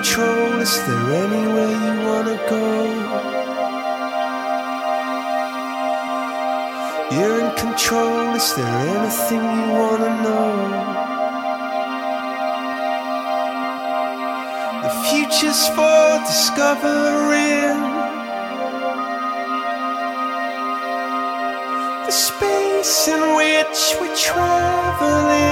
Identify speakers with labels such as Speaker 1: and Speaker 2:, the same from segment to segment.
Speaker 1: control. Is there anywhere you wanna go? You're in control. Is there anything you wanna know? The future's for discovering. The space in which we're traveling.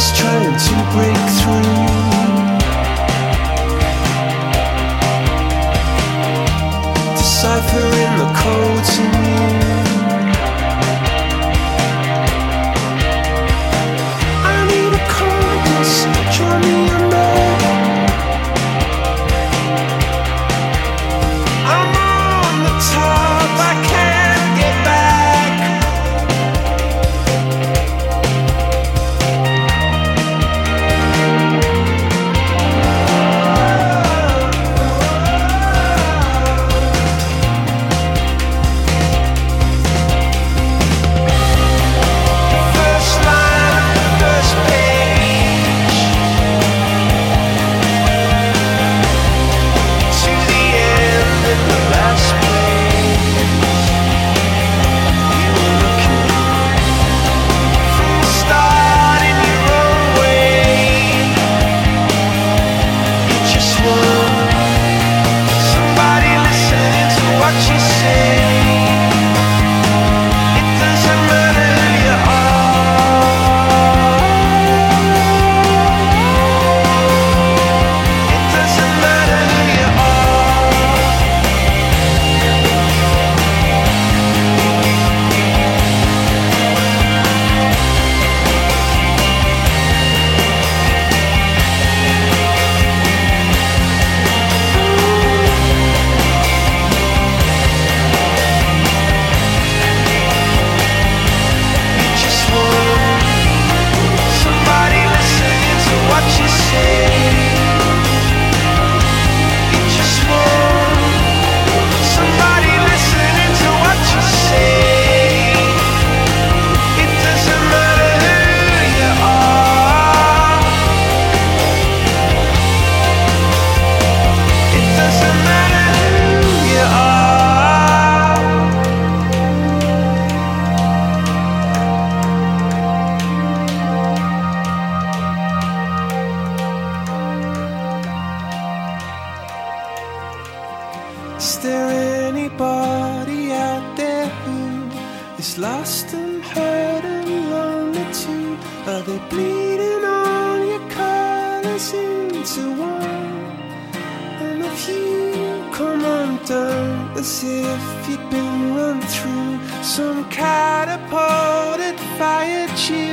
Speaker 1: just trying to break. there anybody out there who is lost and hurt and lonely too? Are they bleeding all your colors into one? And if you come undone as if you've been run through some catapulted fire chief.